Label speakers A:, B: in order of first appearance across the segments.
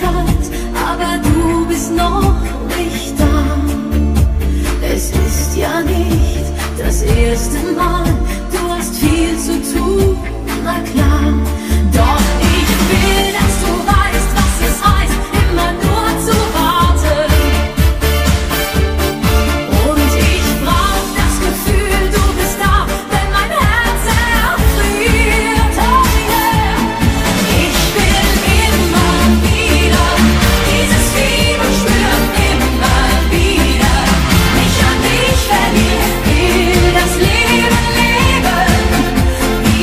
A: Kalt, aber du bist noch nicht da. Es ist ja nicht das erste Mal.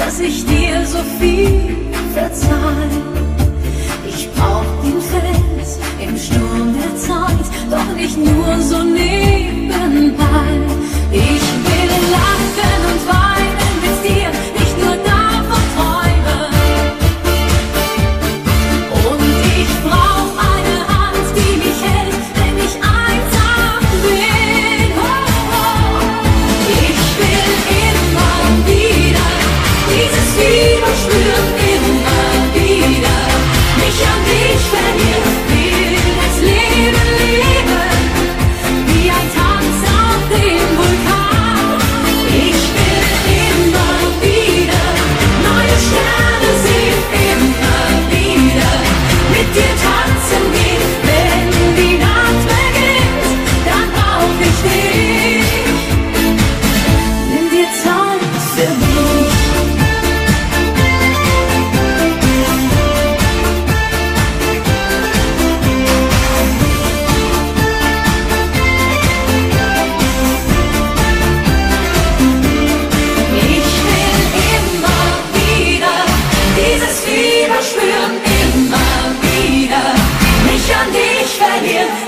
A: dass ich dir so viel verzeih. Ich brauch den Fels im Sturm der Zeit, doch nicht nur so kids.